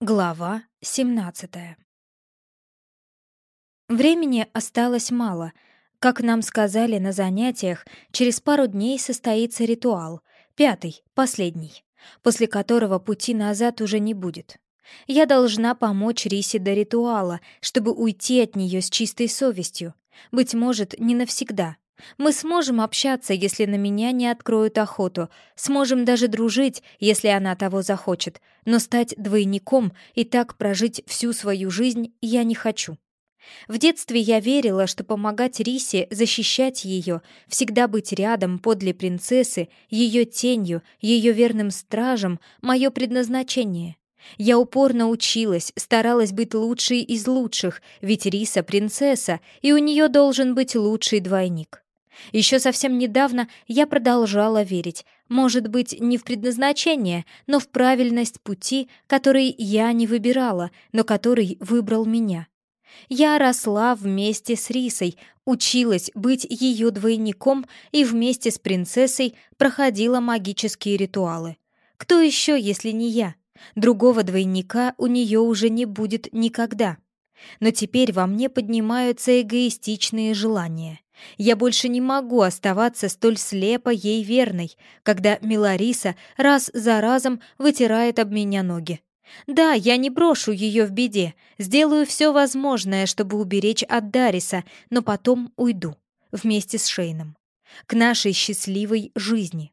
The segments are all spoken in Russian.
Глава 17 Времени осталось мало. Как нам сказали на занятиях, через пару дней состоится ритуал, пятый, последний, после которого пути назад уже не будет. Я должна помочь Рисе до ритуала, чтобы уйти от нее с чистой совестью. Быть может, не навсегда, мы сможем общаться, если на меня не откроют охоту, сможем даже дружить, если она того захочет, но стать двойником и так прожить всю свою жизнь я не хочу. В детстве я верила, что помогать Рисе, защищать ее, всегда быть рядом подле принцессы, ее тенью, ее верным стражем — мое предназначение. Я упорно училась, старалась быть лучшей из лучших, ведь Риса — принцесса, и у нее должен быть лучший двойник. Еще совсем недавно я продолжала верить, может быть, не в предназначение, но в правильность пути, который я не выбирала, но который выбрал меня. Я росла вместе с Рисой, училась быть ее двойником и вместе с принцессой проходила магические ритуалы. Кто еще, если не я? Другого двойника у нее уже не будет никогда. Но теперь во мне поднимаются эгоистичные желания. Я больше не могу оставаться столь слепо ей верной, когда Милариса раз за разом вытирает об меня ноги. Да, я не брошу ее в беде, сделаю все возможное, чтобы уберечь от Дариса, но потом уйду вместе с Шейном. К нашей счастливой жизни.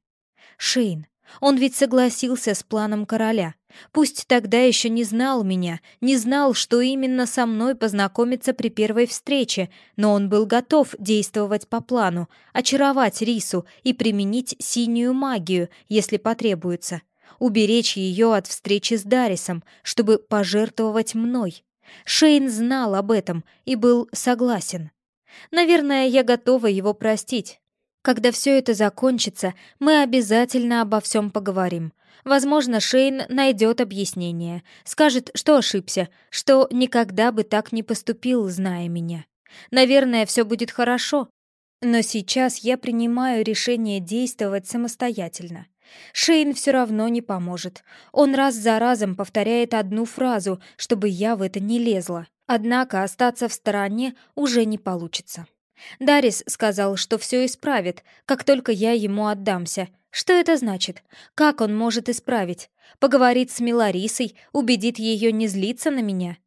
Шейн, он ведь согласился с планом короля. Пусть тогда еще не знал меня, не знал, что именно со мной познакомиться при первой встрече, но он был готов действовать по плану, очаровать Рису и применить синюю магию, если потребуется. Уберечь ее от встречи с Дарисом, чтобы пожертвовать мной. Шейн знал об этом и был согласен. Наверное, я готова его простить, когда все это закончится, мы обязательно обо всем поговорим. Возможно, Шейн найдет объяснение, скажет, что ошибся, что никогда бы так не поступил, зная меня. Наверное, все будет хорошо. Но сейчас я принимаю решение действовать самостоятельно. Шейн все равно не поможет. Он раз за разом повторяет одну фразу, чтобы я в это не лезла. Однако остаться в стороне уже не получится. Дарис сказал, что все исправит, как только я ему отдамся. Что это значит? Как он может исправить? Поговорит с Миларисой, убедит ее не злиться на меня?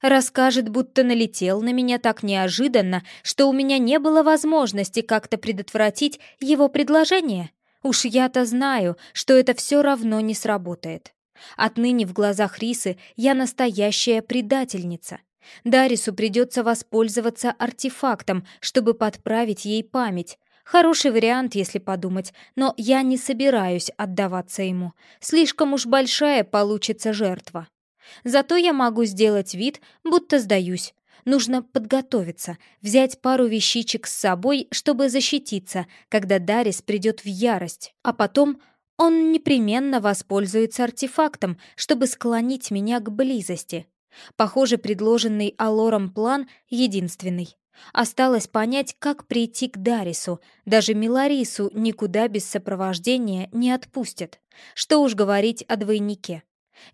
Расскажет, будто налетел на меня так неожиданно, что у меня не было возможности как-то предотвратить его предложение? Уж я-то знаю, что это все равно не сработает. Отныне в глазах Рисы я настоящая предательница. Дарису придется воспользоваться артефактом, чтобы подправить ей память. Хороший вариант, если подумать, но я не собираюсь отдаваться ему. Слишком уж большая получится жертва. Зато я могу сделать вид, будто сдаюсь. Нужно подготовиться, взять пару вещичек с собой, чтобы защититься, когда Дарис придет в ярость. А потом он непременно воспользуется артефактом, чтобы склонить меня к близости. Похоже, предложенный Алором план единственный. Осталось понять, как прийти к Дарису. Даже Миларису никуда без сопровождения не отпустят. Что уж говорить о двойнике.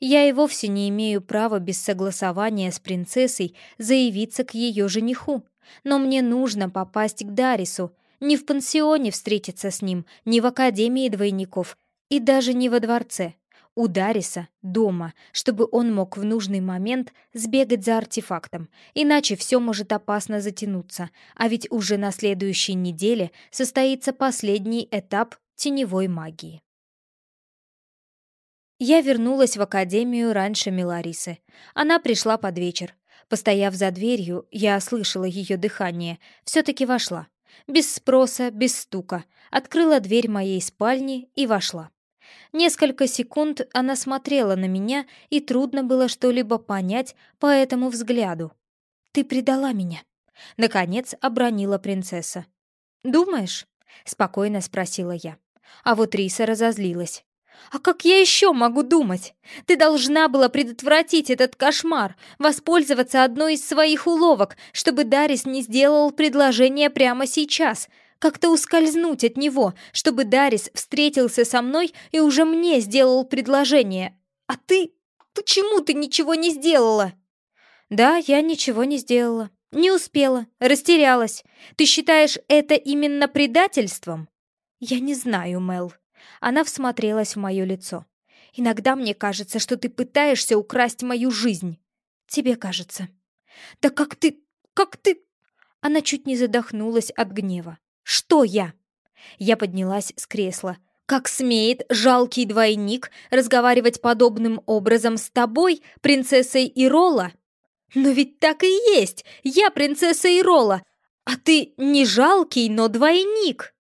Я и вовсе не имею права без согласования с принцессой заявиться к ее жениху. Но мне нужно попасть к Дарису. Не в пансионе встретиться с ним, не в Академии двойников и даже не во дворце у Дариса дома, чтобы он мог в нужный момент сбегать за артефактом, иначе все может опасно затянуться, а ведь уже на следующей неделе состоится последний этап теневой магии. Я вернулась в академию раньше Миларисы. Она пришла под вечер. Постояв за дверью, я слышала ее дыхание, все-таки вошла. Без спроса, без стука. Открыла дверь моей спальни и вошла. Несколько секунд она смотрела на меня, и трудно было что-либо понять по этому взгляду. «Ты предала меня», — наконец обронила принцесса. «Думаешь?» — спокойно спросила я. А вот Риса разозлилась. «А как я еще могу думать? Ты должна была предотвратить этот кошмар, воспользоваться одной из своих уловок, чтобы Дарис не сделал предложение прямо сейчас как-то ускользнуть от него, чтобы Дарис встретился со мной и уже мне сделал предложение. А ты... Почему ты ничего не сделала?» «Да, я ничего не сделала. Не успела, растерялась. Ты считаешь это именно предательством?» «Я не знаю, Мел». Она всмотрелась в мое лицо. «Иногда мне кажется, что ты пытаешься украсть мою жизнь». «Тебе кажется». «Да как ты... как ты...» Она чуть не задохнулась от гнева. «Что я?» Я поднялась с кресла. «Как смеет жалкий двойник разговаривать подобным образом с тобой, принцессой Ирола?» «Но ведь так и есть! Я принцесса Ирола, а ты не жалкий, но двойник!»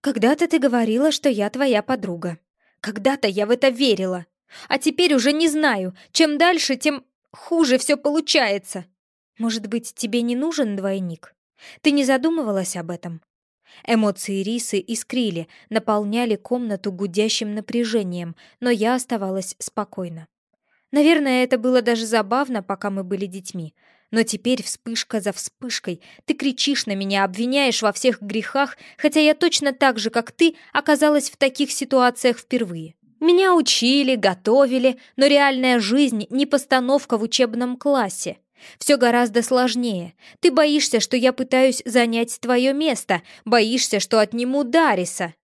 «Когда-то ты говорила, что я твоя подруга. Когда-то я в это верила. А теперь уже не знаю. Чем дальше, тем хуже все получается. Может быть, тебе не нужен двойник? Ты не задумывалась об этом?» Эмоции Рисы искрили, наполняли комнату гудящим напряжением, но я оставалась спокойна. Наверное, это было даже забавно, пока мы были детьми. Но теперь вспышка за вспышкой. Ты кричишь на меня, обвиняешь во всех грехах, хотя я точно так же, как ты, оказалась в таких ситуациях впервые. Меня учили, готовили, но реальная жизнь не постановка в учебном классе. Все гораздо сложнее. Ты боишься, что я пытаюсь занять твое место, боишься, что отниму Дариса.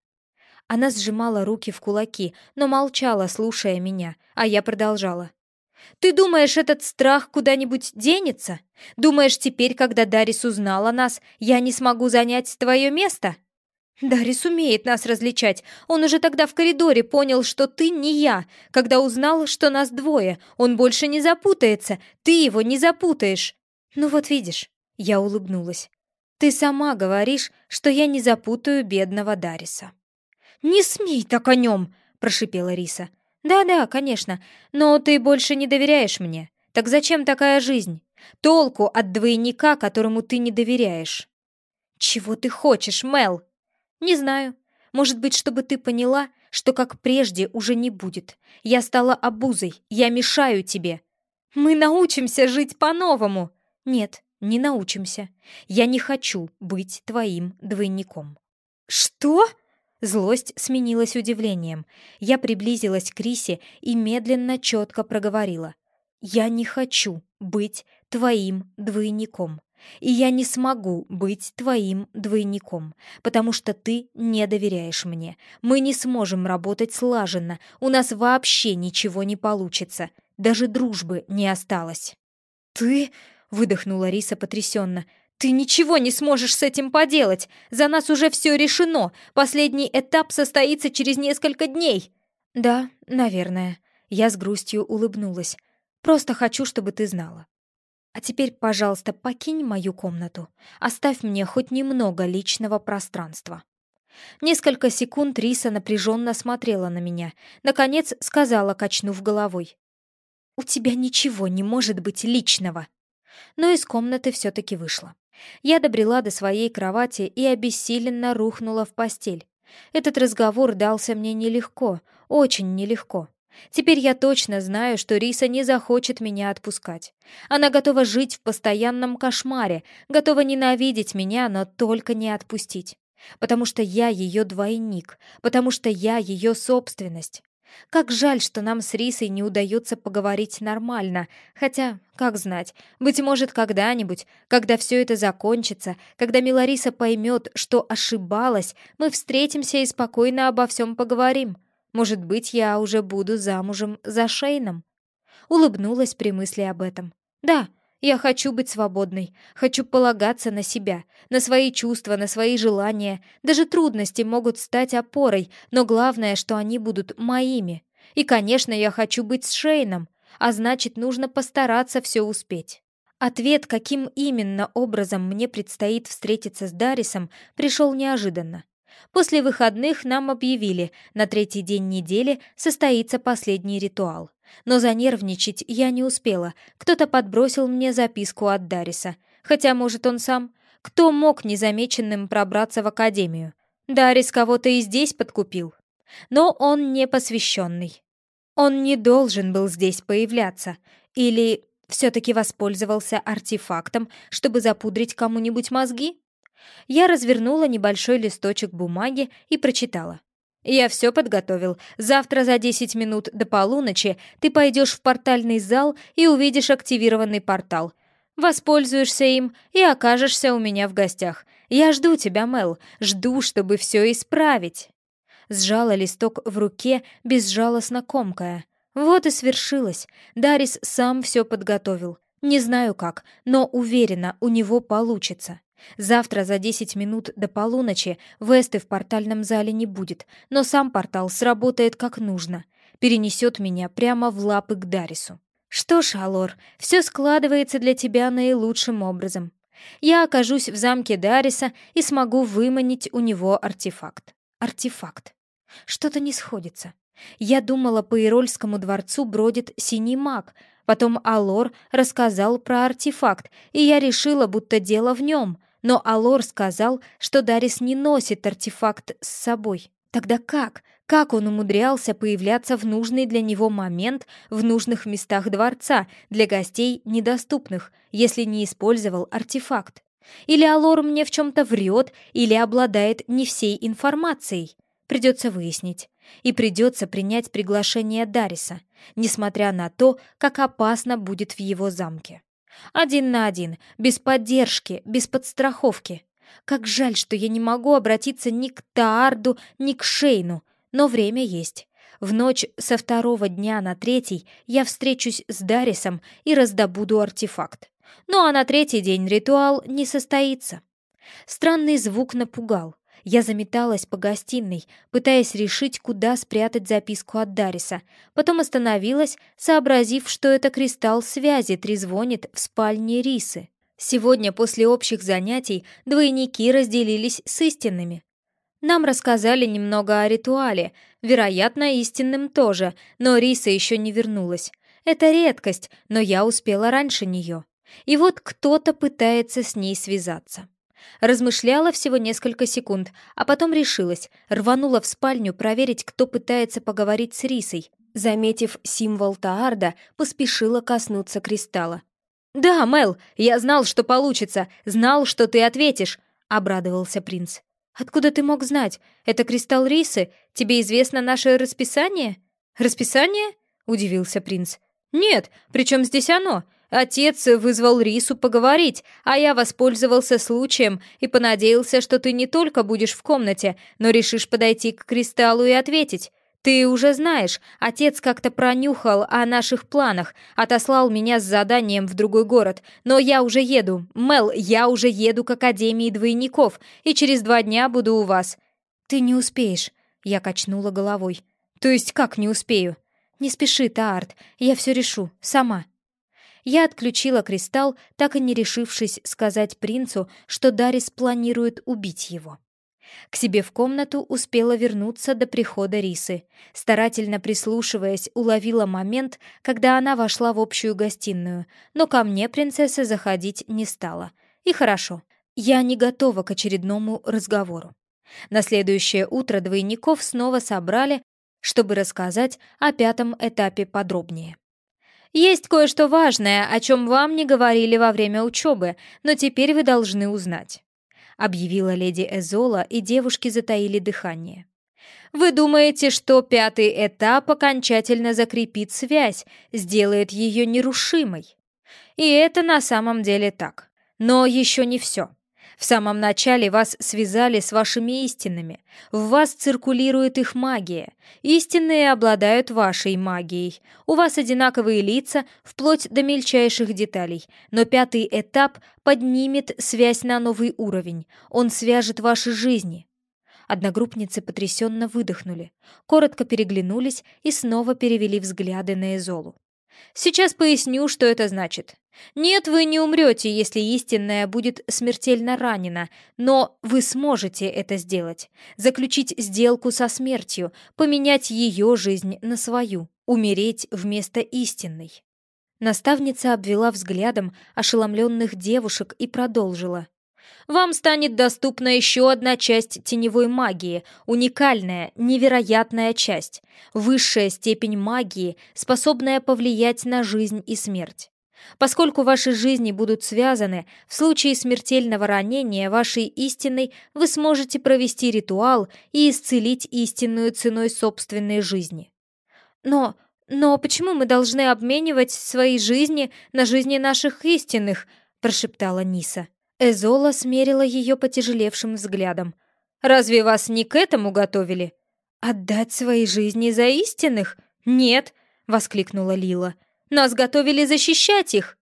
Она сжимала руки в кулаки, но молчала, слушая меня, а я продолжала. Ты думаешь, этот страх куда-нибудь денется? Думаешь, теперь, когда Дарис узнал о нас, я не смогу занять твое место? Дарис умеет нас различать. Он уже тогда в коридоре понял, что ты не я. Когда узнал, что нас двое, он больше не запутается. Ты его не запутаешь. Ну вот видишь, я улыбнулась. Ты сама говоришь, что я не запутаю бедного Дариса. «Не смей так о нем!» — прошипела Риса. «Да-да, конечно, но ты больше не доверяешь мне. Так зачем такая жизнь? Толку от двойника, которому ты не доверяешь». «Чего ты хочешь, Мел?» «Не знаю. Может быть, чтобы ты поняла, что как прежде уже не будет. Я стала обузой, я мешаю тебе. Мы научимся жить по-новому!» «Нет, не научимся. Я не хочу быть твоим двойником». «Что?» Злость сменилась удивлением. Я приблизилась к Рисе и медленно, четко проговорила. «Я не хочу быть твоим двойником. И я не смогу быть твоим двойником, потому что ты не доверяешь мне. Мы не сможем работать слаженно, у нас вообще ничего не получится. Даже дружбы не осталось». «Ты...» — выдохнула Риса потрясенно. «Ты ничего не сможешь с этим поделать! За нас уже все решено! Последний этап состоится через несколько дней!» «Да, наверное». Я с грустью улыбнулась. «Просто хочу, чтобы ты знала. А теперь, пожалуйста, покинь мою комнату. Оставь мне хоть немного личного пространства». Несколько секунд Риса напряженно смотрела на меня. Наконец сказала, качнув головой. «У тебя ничего не может быть личного!» Но из комнаты все-таки вышла. Я добрела до своей кровати и обессиленно рухнула в постель. Этот разговор дался мне нелегко, очень нелегко. Теперь я точно знаю, что Риса не захочет меня отпускать. Она готова жить в постоянном кошмаре, готова ненавидеть меня, но только не отпустить. Потому что я ее двойник, потому что я ее собственность. Как жаль, что нам с Рисой не удается поговорить нормально. Хотя, как знать, быть может, когда-нибудь, когда все это закончится, когда Милариса поймет, что ошибалась, мы встретимся и спокойно обо всем поговорим. Может быть, я уже буду замужем за Шейном. Улыбнулась при мысли об этом. Да, я хочу быть свободной, хочу полагаться на себя, на свои чувства, на свои желания. Даже трудности могут стать опорой, но главное, что они будут моими. И, конечно, я хочу быть с Шейном, а значит, нужно постараться все успеть. Ответ, каким именно образом мне предстоит встретиться с Дарисом, пришел неожиданно. После выходных нам объявили, на третий день недели состоится последний ритуал. Но занервничать я не успела. Кто-то подбросил мне записку от Дариса. Хотя, может, он сам. Кто мог незамеченным пробраться в академию? Дарис кого-то и здесь подкупил. Но он не посвященный. Он не должен был здесь появляться. Или все-таки воспользовался артефактом, чтобы запудрить кому-нибудь мозги? Я развернула небольшой листочек бумаги и прочитала. «Я все подготовил. Завтра за 10 минут до полуночи ты пойдешь в портальный зал и увидишь активированный портал. Воспользуешься им и окажешься у меня в гостях. Я жду тебя, Мел, жду, чтобы все исправить». Сжала листок в руке, безжалостно комкая. Вот и свершилось. Дарис сам все подготовил. Не знаю как, но уверена, у него получится. Завтра за 10 минут до полуночи Весты в портальном зале не будет, но сам портал сработает как нужно. Перенесет меня прямо в лапы к Дарису. Что ж, Алор, все складывается для тебя наилучшим образом. Я окажусь в замке Дариса и смогу выманить у него артефакт. Артефакт. Что-то не сходится. Я думала, по Ирольскому дворцу бродит синий маг, потом Алор рассказал про артефакт, и я решила, будто дело в нем, но Алор сказал, что Дарис не носит артефакт с собой. Тогда как? Как он умудрялся появляться в нужный для него момент в нужных местах дворца, для гостей недоступных, если не использовал артефакт? Или Алор мне в чем-то врет, или обладает не всей информацией? Придется выяснить. И придется принять приглашение Дариса, несмотря на то, как опасно будет в его замке. Один на один, без поддержки, без подстраховки. Как жаль, что я не могу обратиться ни к Таарду, ни к Шейну, но время есть. В ночь со второго дня на третий я встречусь с Дарисом и раздобуду артефакт. Ну а на третий день ритуал не состоится. Странный звук напугал. Я заметалась по гостиной, пытаясь решить, куда спрятать записку от Дариса. Потом остановилась, сообразив, что это кристалл связи трезвонит в спальне Рисы. Сегодня после общих занятий двойники разделились с истинными. Нам рассказали немного о ритуале, вероятно, истинным тоже, но Риса еще не вернулась. Это редкость, но я успела раньше нее. И вот кто-то пытается с ней связаться. Размышляла всего несколько секунд, а потом решилась, рванула в спальню проверить, кто пытается поговорить с Рисой. Заметив символ Таарда, поспешила коснуться кристалла. «Да, Мел, я знал, что получится, знал, что ты ответишь», — обрадовался принц. «Откуда ты мог знать? Это кристалл Рисы? Тебе известно наше расписание?» «Расписание?» — удивился принц. «Нет, причем здесь оно? Отец вызвал Рису поговорить, а я воспользовался случаем и понадеялся, что ты не только будешь в комнате, но решишь подойти к кристаллу и ответить. Ты уже знаешь, отец как-то пронюхал о наших планах, отослал меня с заданием в другой город, но я уже еду. Мел, я уже еду к Академии двойников, и через два дня буду у вас. Ты не успеешь, я качнула головой. То есть как не успею? Не спеши, Таарт, я все решу, сама. Я отключила кристалл, так и не решившись сказать принцу, что Дарис планирует убить его. К себе в комнату успела вернуться до прихода Рисы. Старательно прислушиваясь, уловила момент, когда она вошла в общую гостиную, но ко мне принцесса заходить не стала. И хорошо, я не готова к очередному разговору. На следующее утро двойников снова собрали, чтобы рассказать о пятом этапе подробнее. Есть кое-что важное, о чем вам не говорили во время учебы, но теперь вы должны узнать», — объявила леди Эзола, и девушки затаили дыхание. «Вы думаете, что пятый этап окончательно закрепит связь, сделает ее нерушимой? И это на самом деле так. Но еще не все. В самом начале вас связали с вашими истинными. В вас циркулирует их магия. Истинные обладают вашей магией. У вас одинаковые лица, вплоть до мельчайших деталей. Но пятый этап поднимет связь на новый уровень. Он свяжет ваши жизни. Одногруппницы потрясенно выдохнули, коротко переглянулись и снова перевели взгляды на Эзолу. Сейчас поясню, что это значит. Нет, вы не умрете, если истинная будет смертельно ранена, но вы сможете это сделать. Заключить сделку со смертью, поменять ее жизнь на свою, умереть вместо истинной. Наставница обвела взглядом ошеломленных девушек и продолжила. Вам станет доступна еще одна часть теневой магии, уникальная, невероятная часть, высшая степень магии, способная повлиять на жизнь и смерть. Поскольку ваши жизни будут связаны, в случае смертельного ранения вашей истинной вы сможете провести ритуал и исцелить истинную ценой собственной жизни. Но, но почему мы должны обменивать свои жизни на жизни наших истинных? прошептала Ниса. Эзола смерила ее потяжелевшим взглядом. Разве вас не к этому готовили? Отдать свои жизни за истинных? Нет, воскликнула Лила. Нас готовили защищать их!»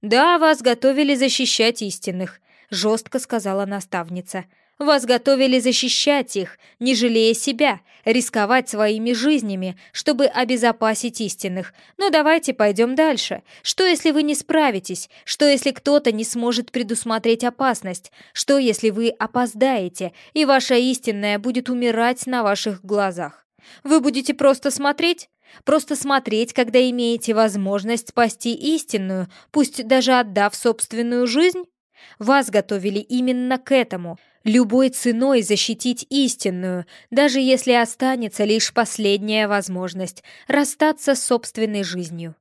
«Да, вас готовили защищать истинных», — жестко сказала наставница. «Вас готовили защищать их, не жалея себя, рисковать своими жизнями, чтобы обезопасить истинных. Но давайте пойдем дальше. Что, если вы не справитесь? Что, если кто-то не сможет предусмотреть опасность? Что, если вы опоздаете, и ваша истинная будет умирать на ваших глазах? Вы будете просто смотреть? Просто смотреть, когда имеете возможность спасти истинную, пусть даже отдав собственную жизнь? Вас готовили именно к этому, любой ценой защитить истинную, даже если останется лишь последняя возможность расстаться с собственной жизнью.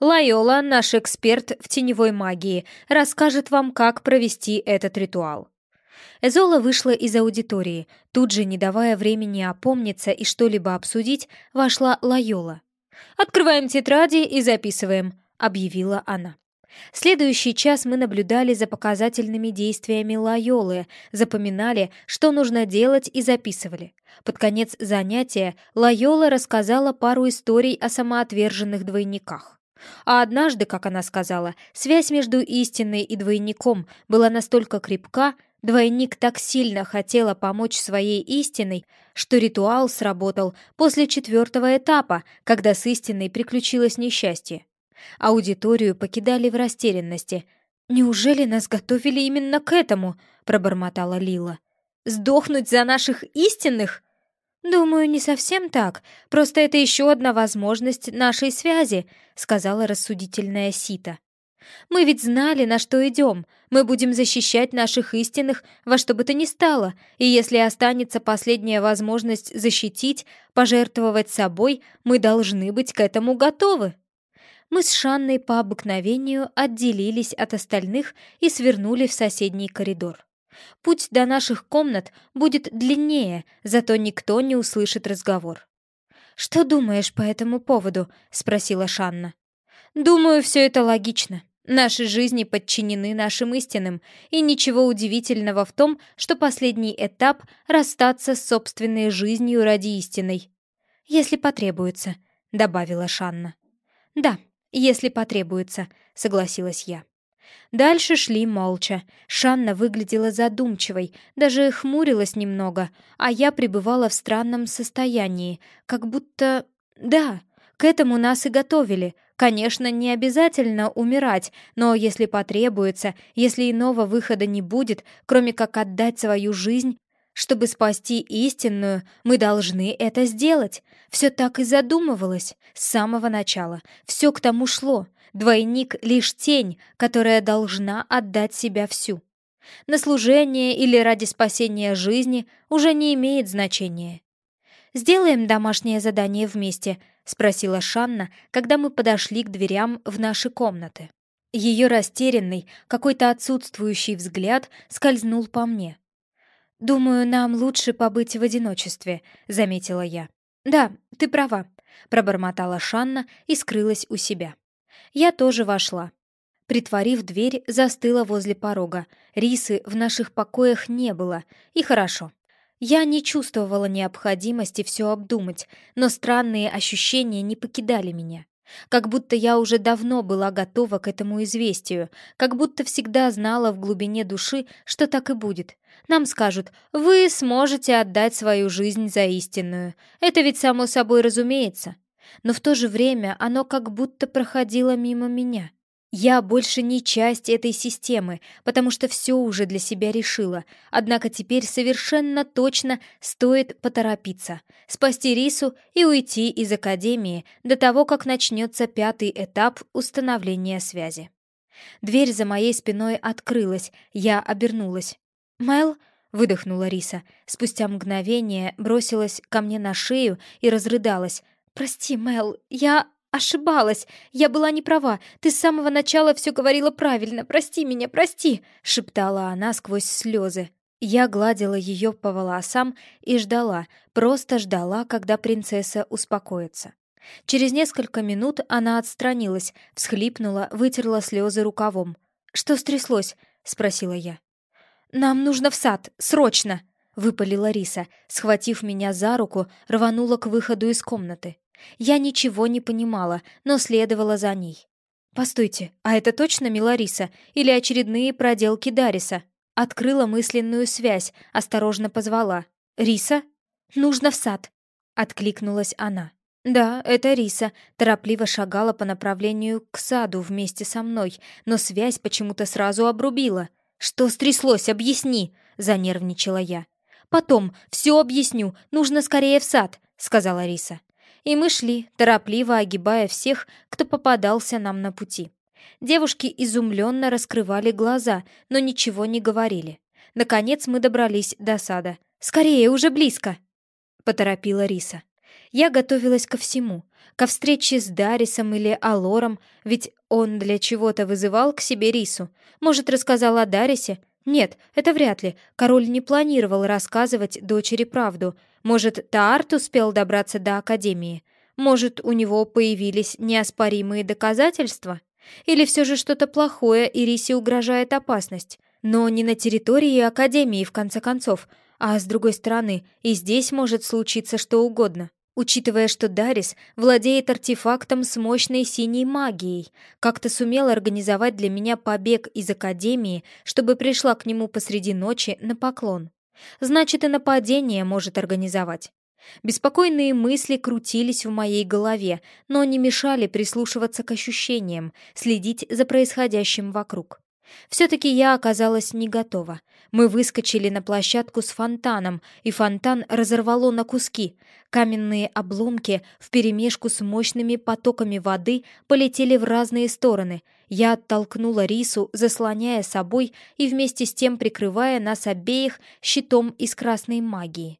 Лайола, наш эксперт в теневой магии, расскажет вам, как провести этот ритуал. Эзола вышла из аудитории. Тут же, не давая времени опомниться и что-либо обсудить, вошла Лайола. «Открываем тетради и записываем», — объявила она. Следующий час мы наблюдали за показательными действиями Лайолы, запоминали, что нужно делать и записывали. Под конец занятия Лайола рассказала пару историй о самоотверженных двойниках. А однажды, как она сказала, связь между истиной и двойником была настолько крепка, Двойник так сильно хотела помочь своей истиной, что ритуал сработал после четвертого этапа, когда с истиной приключилось несчастье. Аудиторию покидали в растерянности. «Неужели нас готовили именно к этому?» — пробормотала Лила. «Сдохнуть за наших истинных?» «Думаю, не совсем так. Просто это еще одна возможность нашей связи», — сказала рассудительная Сита. Мы ведь знали, на что идем. Мы будем защищать наших истинных во что бы то ни стало, и если останется последняя возможность защитить, пожертвовать собой, мы должны быть к этому готовы. Мы с Шанной по обыкновению отделились от остальных и свернули в соседний коридор. Путь до наших комнат будет длиннее, зато никто не услышит разговор. «Что думаешь по этому поводу?» — спросила Шанна. «Думаю, все это логично. Наши жизни подчинены нашим истинам, и ничего удивительного в том, что последний этап — расстаться с собственной жизнью ради истинной. «Если потребуется», — добавила Шанна. «Да, если потребуется», — согласилась я. Дальше шли молча. Шанна выглядела задумчивой, даже хмурилась немного, а я пребывала в странном состоянии, как будто... Да, к этому нас и готовили, Конечно, не обязательно умирать, но если потребуется, если иного выхода не будет, кроме как отдать свою жизнь, чтобы спасти истинную, мы должны это сделать. Все так и задумывалось с самого начала. Все к тому шло. Двойник — лишь тень, которая должна отдать себя всю. На служение или ради спасения жизни уже не имеет значения. «Сделаем домашнее задание вместе», — спросила Шанна, когда мы подошли к дверям в наши комнаты. Ее растерянный, какой-то отсутствующий взгляд скользнул по мне. «Думаю, нам лучше побыть в одиночестве», — заметила я. «Да, ты права», — пробормотала Шанна и скрылась у себя. Я тоже вошла. Притворив дверь, застыла возле порога. Рисы в наших покоях не было, и хорошо. Я не чувствовала необходимости все обдумать, но странные ощущения не покидали меня. Как будто я уже давно была готова к этому известию, как будто всегда знала в глубине души, что так и будет. Нам скажут, вы сможете отдать свою жизнь за истинную. Это ведь само собой разумеется. Но в то же время оно как будто проходило мимо меня. Я больше не часть этой системы, потому что все уже для себя решила. Однако теперь совершенно точно стоит поторопиться, спасти Рису и уйти из Академии до того, как начнется пятый этап установления связи. Дверь за моей спиной открылась, я обернулась. «Мэл?» — выдохнула Риса. Спустя мгновение бросилась ко мне на шею и разрыдалась. «Прости, Мэл, я ошибалась. Я была не права. Ты с самого начала все говорила правильно. Прости меня, прости!» — шептала она сквозь слезы. Я гладила ее по волосам и ждала, просто ждала, когда принцесса успокоится. Через несколько минут она отстранилась, всхлипнула, вытерла слезы рукавом. «Что стряслось?» — спросила я. «Нам нужно в сад, срочно!» — выпалила Риса, схватив меня за руку, рванула к выходу из комнаты. Я ничего не понимала, но следовала за ней. «Постойте, а это точно Милариса или очередные проделки Дариса?» Открыла мысленную связь, осторожно позвала. «Риса? Нужно в сад!» — откликнулась она. Да, это Риса торопливо шагала по направлению к саду вместе со мной, но связь почему-то сразу обрубила. «Что стряслось? Объясни!» — занервничала я. «Потом, все объясню, нужно скорее в сад», — сказала Риса. И мы шли, торопливо огибая всех, кто попадался нам на пути. Девушки изумленно раскрывали глаза, но ничего не говорили. Наконец мы добрались до сада. «Скорее, уже близко!» — поторопила Риса. Я готовилась ко всему. Ко встрече с Дарисом или Алором, ведь он для чего-то вызывал к себе Рису. Может, рассказал о Дарисе? Нет, это вряд ли. Король не планировал рассказывать дочери правду. Может, Таарт успел добраться до Академии? Может, у него появились неоспоримые доказательства? Или все же что-то плохое, и Рисе угрожает опасность? Но не на территории Академии, в конце концов. А с другой стороны, и здесь может случиться что угодно. Учитывая, что Дарис владеет артефактом с мощной синей магией, как-то сумел организовать для меня побег из Академии, чтобы пришла к нему посреди ночи на поклон. Значит, и нападение может организовать. Беспокойные мысли крутились в моей голове, но не мешали прислушиваться к ощущениям, следить за происходящим вокруг. Все-таки я оказалась не готова. Мы выскочили на площадку с фонтаном, и фонтан разорвало на куски. Каменные обломки вперемешку с мощными потоками воды полетели в разные стороны. Я оттолкнула рису, заслоняя собой и вместе с тем прикрывая нас обеих щитом из красной магии.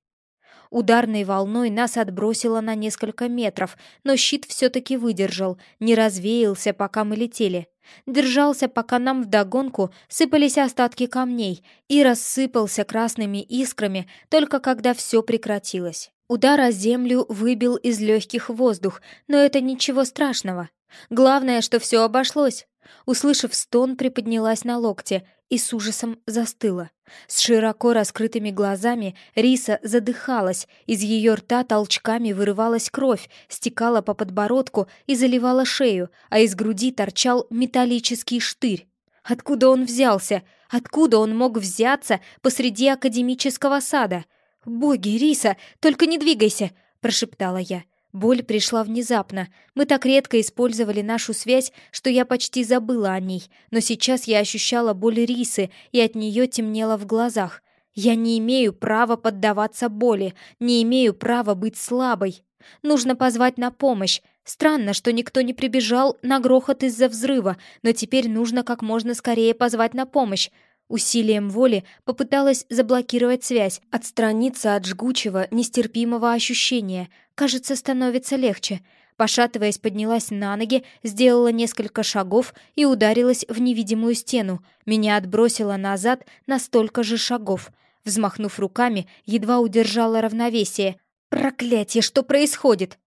Ударной волной нас отбросило на несколько метров, но щит все-таки выдержал, не развеялся, пока мы летели. Держался, пока нам вдогонку сыпались остатки камней и рассыпался красными искрами, только когда все прекратилось. Удар о землю выбил из легких воздух, но это ничего страшного. Главное, что все обошлось. Услышав стон, приподнялась на локте и с ужасом застыла. С широко раскрытыми глазами Риса задыхалась, из ее рта толчками вырывалась кровь, стекала по подбородку и заливала шею, а из груди торчал металлический штырь. Откуда он взялся? Откуда он мог взяться посреди академического сада? «Боги, Риса, только не двигайся!» — прошептала я. Боль пришла внезапно. Мы так редко использовали нашу связь, что я почти забыла о ней, но сейчас я ощущала боль Рисы, и от нее темнело в глазах. Я не имею права поддаваться боли, не имею права быть слабой. Нужно позвать на помощь. Странно, что никто не прибежал на грохот из-за взрыва, но теперь нужно как можно скорее позвать на помощь. Усилием воли попыталась заблокировать связь, отстраниться от жгучего, нестерпимого ощущения. Кажется, становится легче. Пошатываясь, поднялась на ноги, сделала несколько шагов и ударилась в невидимую стену. Меня отбросило назад на столько же шагов. Взмахнув руками, едва удержала равновесие. «Проклятие, что происходит?»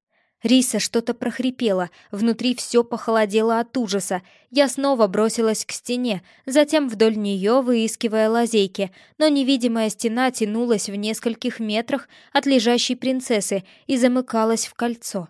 Риса что-то прохрипела, внутри все похолодело от ужаса. Я снова бросилась к стене, затем вдоль нее выискивая лазейки, но невидимая стена тянулась в нескольких метрах от лежащей принцессы и замыкалась в кольцо.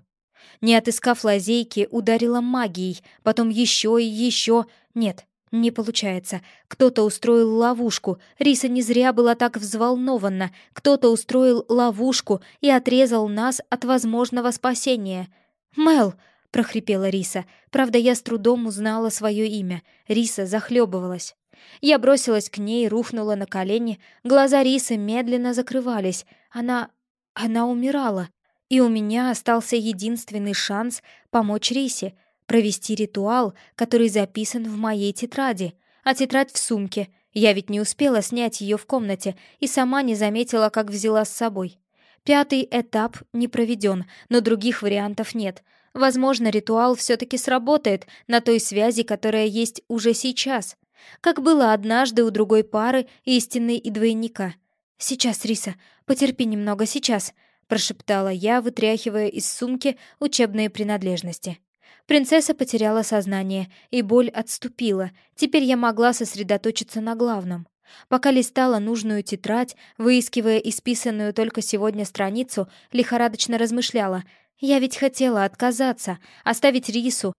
Не отыскав лазейки, ударила магией, потом еще и еще. Нет, не получается. Кто-то устроил ловушку. Риса не зря была так взволнована. Кто-то устроил ловушку и отрезал нас от возможного спасения. «Мел!» — прохрипела Риса. Правда, я с трудом узнала свое имя. Риса захлебывалась. Я бросилась к ней, рухнула на колени. Глаза Рисы медленно закрывались. Она... она умирала. И у меня остался единственный шанс помочь Рисе — провести ритуал, который записан в моей тетради, а тетрадь в сумке. Я ведь не успела снять ее в комнате и сама не заметила, как взяла с собой. Пятый этап не проведен, но других вариантов нет. Возможно, ритуал все-таки сработает на той связи, которая есть уже сейчас, как было однажды у другой пары истинной и двойника. «Сейчас, Риса, потерпи немного, сейчас», — прошептала я, вытряхивая из сумки учебные принадлежности. Принцесса потеряла сознание, и боль отступила. Теперь я могла сосредоточиться на главном. Пока листала нужную тетрадь, выискивая исписанную только сегодня страницу, лихорадочно размышляла. Я ведь хотела отказаться, оставить Рису,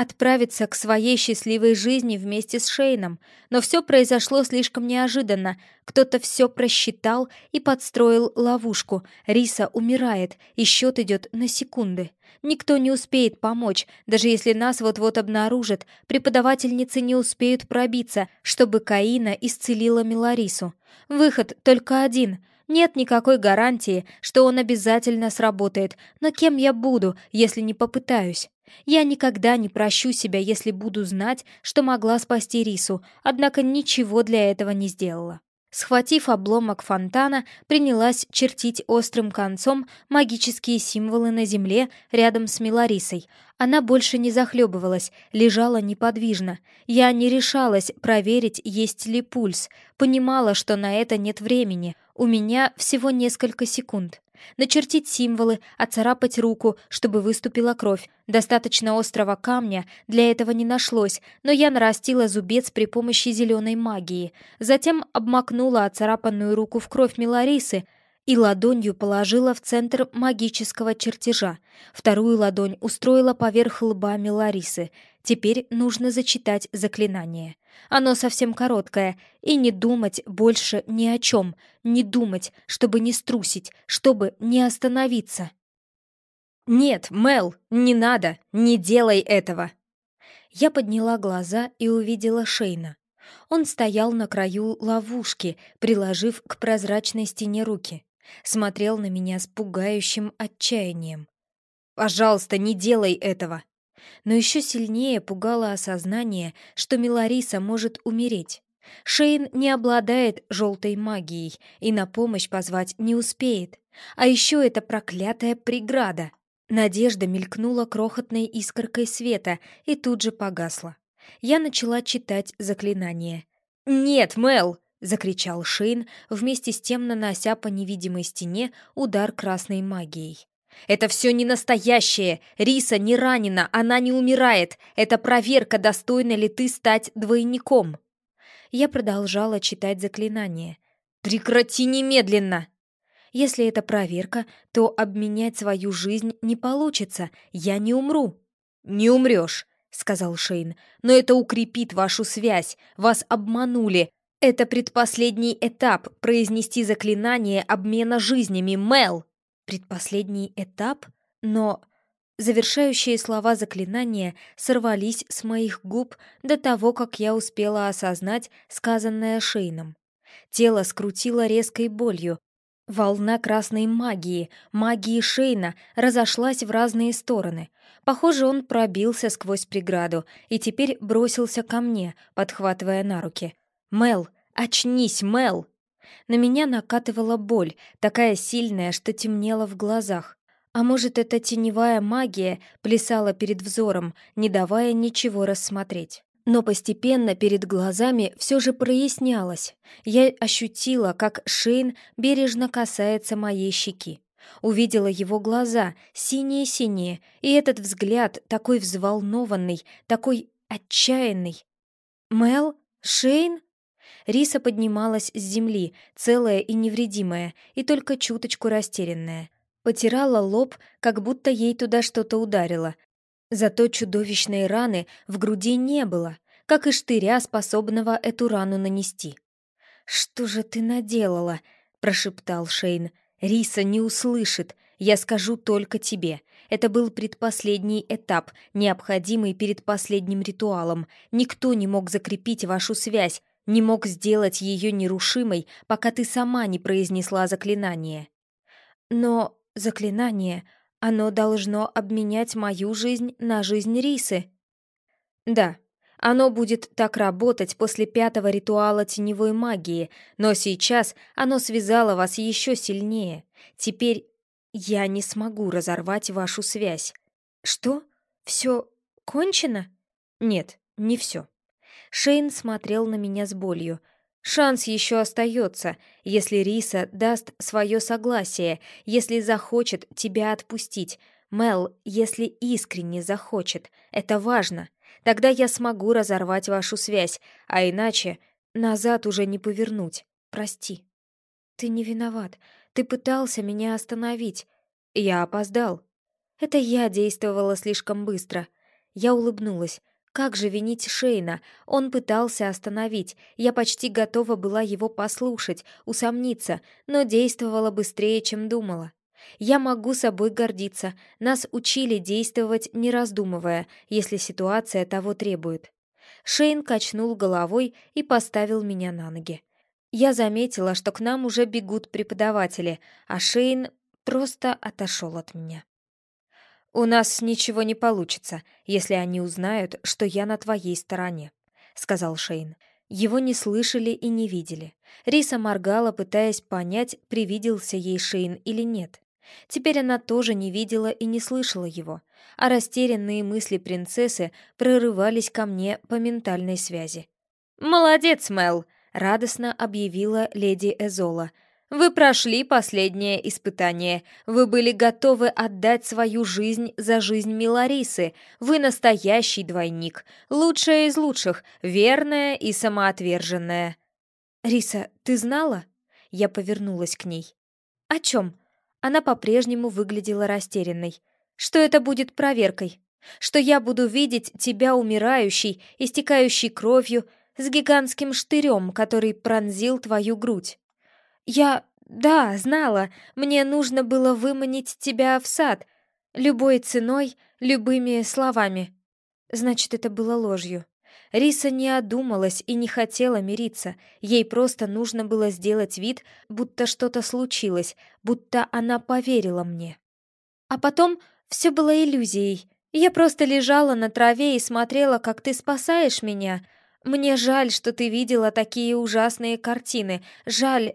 отправиться к своей счастливой жизни вместе с Шейном, но все произошло слишком неожиданно. Кто-то все просчитал и подстроил ловушку. Риса умирает, и счет идет на секунды. Никто не успеет помочь, даже если нас вот-вот обнаружат. Преподавательницы не успеют пробиться, чтобы Каина исцелила Миларису. Выход только один — нет никакой гарантии, что он обязательно сработает, но кем я буду, если не попытаюсь? Я никогда не прощу себя, если буду знать, что могла спасти Рису, однако ничего для этого не сделала. Схватив обломок фонтана, принялась чертить острым концом магические символы на земле рядом с Миларисой. Она больше не захлебывалась, лежала неподвижно. Я не решалась проверить, есть ли пульс, понимала, что на это нет времени. У меня всего несколько секунд. Начертить символы, оцарапать руку, чтобы выступила кровь. Достаточно острого камня для этого не нашлось, но я нарастила зубец при помощи зеленой магии. Затем обмакнула оцарапанную руку в кровь Миларисы и ладонью положила в центр магического чертежа. Вторую ладонь устроила поверх лба Миларисы. Теперь нужно зачитать заклинание. Оно совсем короткое, и не думать больше ни о чем, не думать, чтобы не струсить, чтобы не остановиться. «Нет, Мел, не надо, не делай этого!» Я подняла глаза и увидела Шейна. Он стоял на краю ловушки, приложив к прозрачной стене руки. Смотрел на меня с пугающим отчаянием. «Пожалуйста, не делай этого!» Но еще сильнее пугало осознание, что Милариса может умереть. Шейн не обладает желтой магией и на помощь позвать не успеет. А еще это проклятая преграда. Надежда мелькнула крохотной искоркой света и тут же погасла. Я начала читать заклинание. «Нет, Мел!» — закричал Шейн, вместе с тем нанося по невидимой стене удар красной магией. Это все не настоящее. Риса не ранена, она не умирает. Это проверка, достойна ли ты стать двойником. Я продолжала читать заклинание. Прекрати немедленно. Если это проверка, то обменять свою жизнь не получится. Я не умру. Не умрешь, сказал Шейн. Но это укрепит вашу связь. Вас обманули. Это предпоследний этап произнести заклинание обмена жизнями, Мел предпоследний этап, но... Завершающие слова заклинания сорвались с моих губ до того, как я успела осознать сказанное Шейном. Тело скрутило резкой болью. Волна красной магии, магии Шейна, разошлась в разные стороны. Похоже, он пробился сквозь преграду и теперь бросился ко мне, подхватывая на руки. «Мел! Очнись, Мел!» На меня накатывала боль, такая сильная, что темнело в глазах. А может, эта теневая магия плясала перед взором, не давая ничего рассмотреть. Но постепенно перед глазами все же прояснялось. Я ощутила, как Шейн бережно касается моей щеки. Увидела его глаза, синие-синие, и этот взгляд, такой взволнованный, такой отчаянный. «Мел? Шейн?» Риса поднималась с земли, целая и невредимая, и только чуточку растерянная. Потирала лоб, как будто ей туда что-то ударило. Зато чудовищной раны в груди не было, как и штыря, способного эту рану нанести. «Что же ты наделала?» — прошептал Шейн. «Риса не услышит. Я скажу только тебе. Это был предпоследний этап, необходимый перед последним ритуалом. Никто не мог закрепить вашу связь, не мог сделать ее нерушимой, пока ты сама не произнесла заклинание. Но заклинание, оно должно обменять мою жизнь на жизнь Рисы. Да, оно будет так работать после пятого ритуала теневой магии, но сейчас оно связало вас еще сильнее. Теперь я не смогу разорвать вашу связь. Что? Все кончено? Нет, не все. Шейн смотрел на меня с болью. Шанс еще остается, если Риса даст свое согласие, если захочет тебя отпустить. Мел, если искренне захочет, это важно. Тогда я смогу разорвать вашу связь, а иначе назад уже не повернуть. Прости. Ты не виноват. Ты пытался меня остановить. Я опоздал. Это я действовала слишком быстро. Я улыбнулась. Как же винить Шейна? Он пытался остановить. Я почти готова была его послушать, усомниться, но действовала быстрее, чем думала. Я могу собой гордиться. Нас учили действовать, не раздумывая, если ситуация того требует. Шейн качнул головой и поставил меня на ноги. Я заметила, что к нам уже бегут преподаватели, а Шейн просто отошел от меня. «У нас ничего не получится, если они узнают, что я на твоей стороне», — сказал Шейн. Его не слышали и не видели. Риса моргала, пытаясь понять, привиделся ей Шейн или нет. Теперь она тоже не видела и не слышала его, а растерянные мысли принцессы прорывались ко мне по ментальной связи. «Молодец, Мел!» — радостно объявила леди Эзола — вы прошли последнее испытание. Вы были готовы отдать свою жизнь за жизнь Миларисы. Вы настоящий двойник. Лучшая из лучших, верная и самоотверженная. «Риса, ты знала?» Я повернулась к ней. «О чем?» Она по-прежнему выглядела растерянной. «Что это будет проверкой? Что я буду видеть тебя умирающей, истекающей кровью, с гигантским штырем, который пронзил твою грудь?» «Я... да, знала. Мне нужно было выманить тебя в сад. Любой ценой, любыми словами». Значит, это было ложью. Риса не одумалась и не хотела мириться. Ей просто нужно было сделать вид, будто что-то случилось, будто она поверила мне. А потом все было иллюзией. Я просто лежала на траве и смотрела, как ты спасаешь меня. Мне жаль, что ты видела такие ужасные картины. Жаль,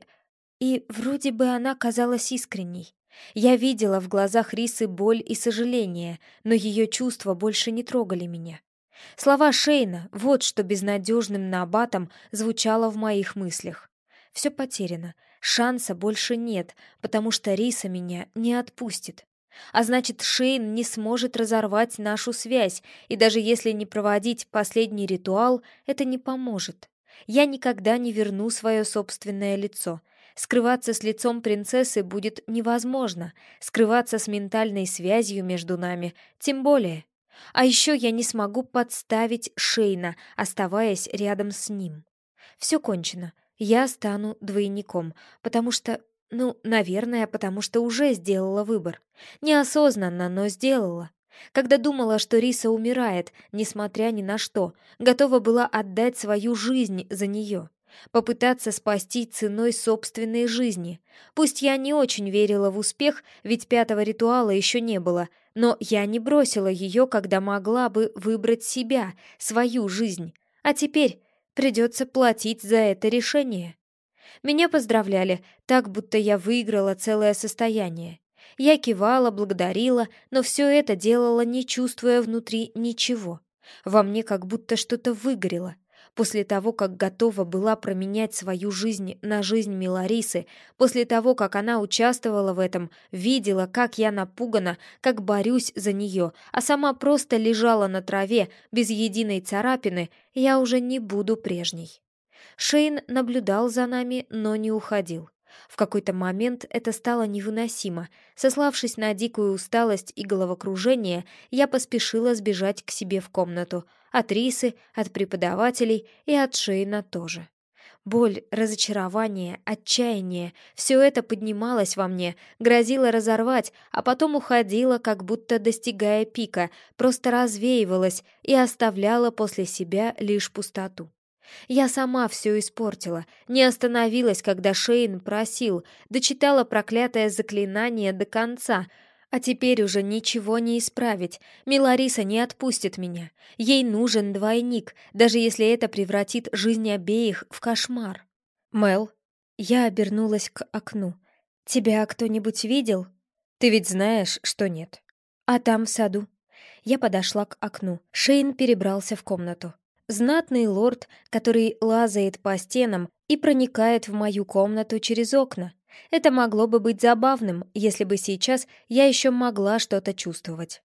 и вроде бы она казалась искренней. Я видела в глазах Рисы боль и сожаление, но ее чувства больше не трогали меня. Слова Шейна, вот что безнадежным набатом звучало в моих мыслях. Все потеряно, шанса больше нет, потому что Риса меня не отпустит. А значит, Шейн не сможет разорвать нашу связь, и даже если не проводить последний ритуал, это не поможет. Я никогда не верну свое собственное лицо — Скрываться с лицом принцессы будет невозможно, скрываться с ментальной связью между нами тем более. А еще я не смогу подставить Шейна, оставаясь рядом с ним. Все кончено. Я стану двойником, потому что... Ну, наверное, потому что уже сделала выбор. Неосознанно, но сделала. Когда думала, что Риса умирает, несмотря ни на что, готова была отдать свою жизнь за нее. Попытаться спасти ценой собственной жизни. Пусть я не очень верила в успех, ведь пятого ритуала еще не было, но я не бросила ее, когда могла бы выбрать себя, свою жизнь. А теперь придется платить за это решение. Меня поздравляли, так будто я выиграла целое состояние. Я кивала, благодарила, но все это делала, не чувствуя внутри ничего. Во мне как будто что-то выгорело. После того, как готова была променять свою жизнь на жизнь Миларисы, после того, как она участвовала в этом, видела, как я напугана, как борюсь за нее, а сама просто лежала на траве без единой царапины, я уже не буду прежней. Шейн наблюдал за нами, но не уходил. В какой-то момент это стало невыносимо. Сославшись на дикую усталость и головокружение, я поспешила сбежать к себе в комнату. От Рисы, от преподавателей и от Шейна тоже. Боль, разочарование, отчаяние — все это поднималось во мне, грозило разорвать, а потом уходило, как будто достигая пика, просто развеивалось и оставляло после себя лишь пустоту. Я сама все испортила, не остановилась, когда Шейн просил, дочитала проклятое заклинание до конца, а теперь уже ничего не исправить. Милариса не отпустит меня. Ей нужен двойник, даже если это превратит жизнь обеих в кошмар. Мел, я обернулась к окну. Тебя кто-нибудь видел? Ты ведь знаешь, что нет. А там в саду. Я подошла к окну. Шейн перебрался в комнату. Знатный лорд, который лазает по стенам и проникает в мою комнату через окна. Это могло бы быть забавным, если бы сейчас я еще могла что-то чувствовать.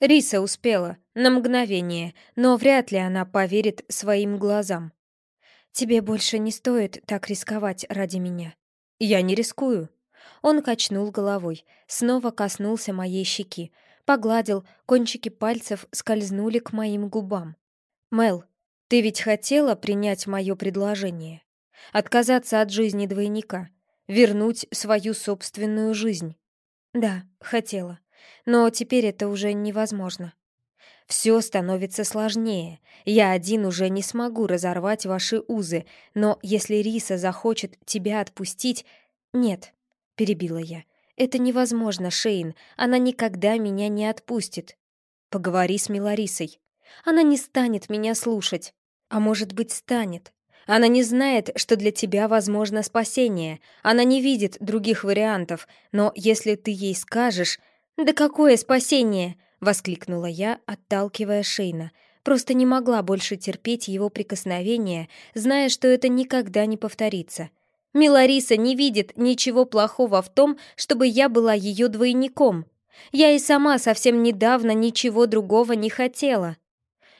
Риса успела, на мгновение, но вряд ли она поверит своим глазам. «Тебе больше не стоит так рисковать ради меня». «Я не рискую». Он качнул головой, снова коснулся моей щеки, погладил, кончики пальцев скользнули к моим губам. «Мел, ты ведь хотела принять мое предложение? Отказаться от жизни двойника, вернуть свою собственную жизнь?» «Да, хотела. Но теперь это уже невозможно. Все становится сложнее. Я один уже не смогу разорвать ваши узы, но если Риса захочет тебя отпустить... Нет, перебила я. Это невозможно, Шейн. Она никогда меня не отпустит. Поговори с Миларисой. Она не станет меня слушать. А может быть, станет. Она не знает, что для тебя возможно спасение. Она не видит других вариантов. Но если ты ей скажешь... «Да какое спасение!» — воскликнула я, отталкивая Шейна. Просто не могла больше терпеть его прикосновения, зная, что это никогда не повторится. Милариса не видит ничего плохого в том, чтобы я была ее двойником. Я и сама совсем недавно ничего другого не хотела.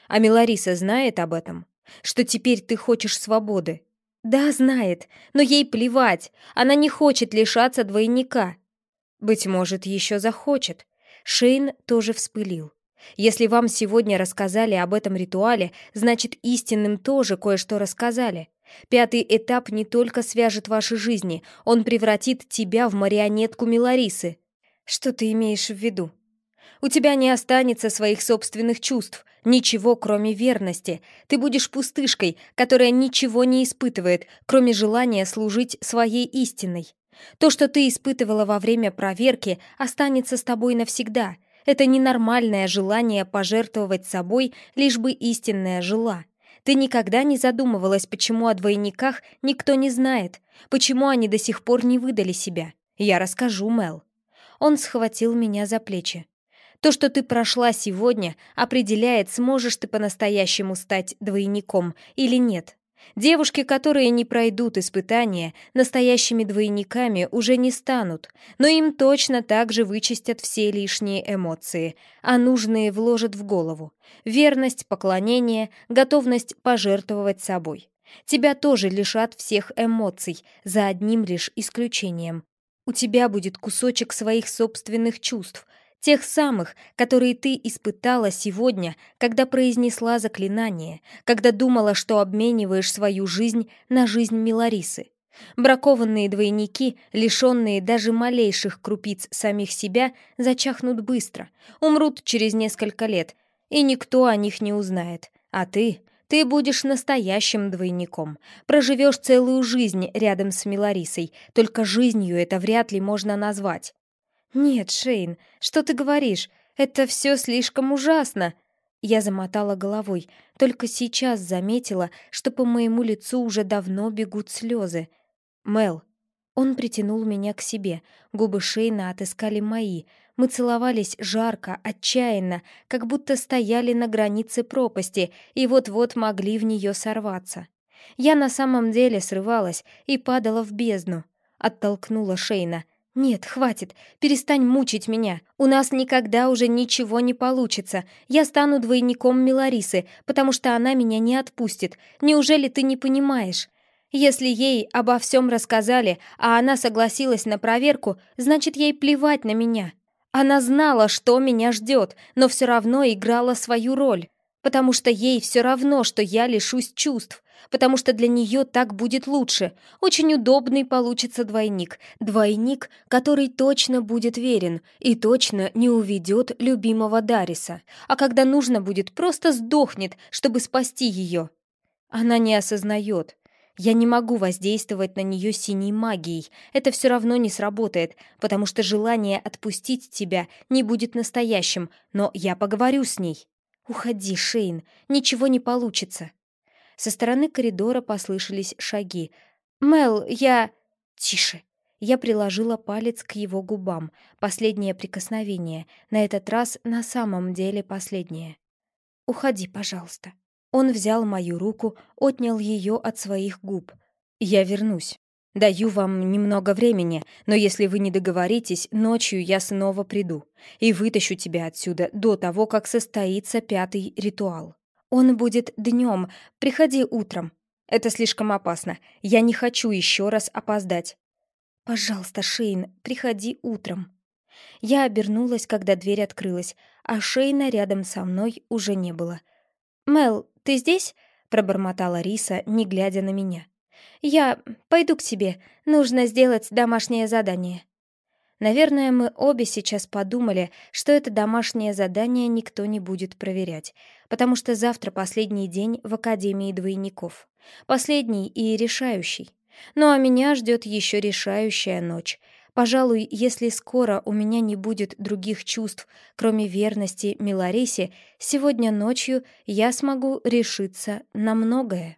А Милариса знает об этом? Что теперь ты хочешь свободы? Да, знает, но ей плевать. Она не хочет лишаться двойника. Быть может, еще захочет. Шейн тоже вспылил. Если вам сегодня рассказали об этом ритуале, значит, истинным тоже кое-что рассказали. Пятый этап не только свяжет ваши жизни, он превратит тебя в марионетку Миларисы. Что ты имеешь в виду? У тебя не останется своих собственных чувств, ничего, кроме верности. Ты будешь пустышкой, которая ничего не испытывает, кроме желания служить своей истиной. То, что ты испытывала во время проверки, останется с тобой навсегда. Это ненормальное желание пожертвовать собой, лишь бы истинная жила. Ты никогда не задумывалась, почему о двойниках никто не знает, почему они до сих пор не выдали себя. Я расскажу, Мел. Он схватил меня за плечи. То, что ты прошла сегодня, определяет, сможешь ты по-настоящему стать двойником или нет. Девушки, которые не пройдут испытания, настоящими двойниками уже не станут, но им точно так же вычистят все лишние эмоции, а нужные вложат в голову. Верность, поклонение, готовность пожертвовать собой. Тебя тоже лишат всех эмоций, за одним лишь исключением. У тебя будет кусочек своих собственных чувств, Тех самых, которые ты испытала сегодня, когда произнесла заклинание, когда думала, что обмениваешь свою жизнь на жизнь Миларисы. Бракованные двойники, лишенные даже малейших крупиц самих себя, зачахнут быстро, умрут через несколько лет, и никто о них не узнает. А ты, ты будешь настоящим двойником, проживешь целую жизнь рядом с Миларисой, только жизнью это вряд ли можно назвать. «Нет, Шейн, что ты говоришь? Это все слишком ужасно!» Я замотала головой, только сейчас заметила, что по моему лицу уже давно бегут слезы. «Мел». Он притянул меня к себе, губы Шейна отыскали мои. Мы целовались жарко, отчаянно, как будто стояли на границе пропасти и вот-вот могли в нее сорваться. Я на самом деле срывалась и падала в бездну. Оттолкнула Шейна — «Нет, хватит, перестань мучить меня. У нас никогда уже ничего не получится. Я стану двойником Миларисы, потому что она меня не отпустит. Неужели ты не понимаешь? Если ей обо всем рассказали, а она согласилась на проверку, значит, ей плевать на меня. Она знала, что меня ждет, но все равно играла свою роль, потому что ей все равно, что я лишусь чувств потому что для нее так будет лучше. Очень удобный получится двойник. Двойник, который точно будет верен и точно не уведет любимого Дариса. А когда нужно будет, просто сдохнет, чтобы спасти ее. Она не осознает. Я не могу воздействовать на нее синей магией. Это все равно не сработает, потому что желание отпустить тебя не будет настоящим, но я поговорю с ней. Уходи, Шейн, ничего не получится. Со стороны коридора послышались шаги. «Мел, я...» «Тише!» Я приложила палец к его губам. Последнее прикосновение. На этот раз на самом деле последнее. «Уходи, пожалуйста». Он взял мою руку, отнял ее от своих губ. «Я вернусь. Даю вам немного времени, но если вы не договоритесь, ночью я снова приду и вытащу тебя отсюда до того, как состоится пятый ритуал. Он будет днем, приходи утром. Это слишком опасно. Я не хочу еще раз опоздать. Пожалуйста, Шейн, приходи утром. Я обернулась, когда дверь открылась, а Шейна рядом со мной уже не было. «Мел, ты здесь?» — пробормотала Риса, не глядя на меня. «Я пойду к тебе. Нужно сделать домашнее задание». Наверное, мы обе сейчас подумали, что это домашнее задание никто не будет проверять, потому что завтра последний день в Академии двойников. Последний и решающий. Ну а меня ждет еще решающая ночь. Пожалуй, если скоро у меня не будет других чувств, кроме верности Миларисе, сегодня ночью я смогу решиться на многое.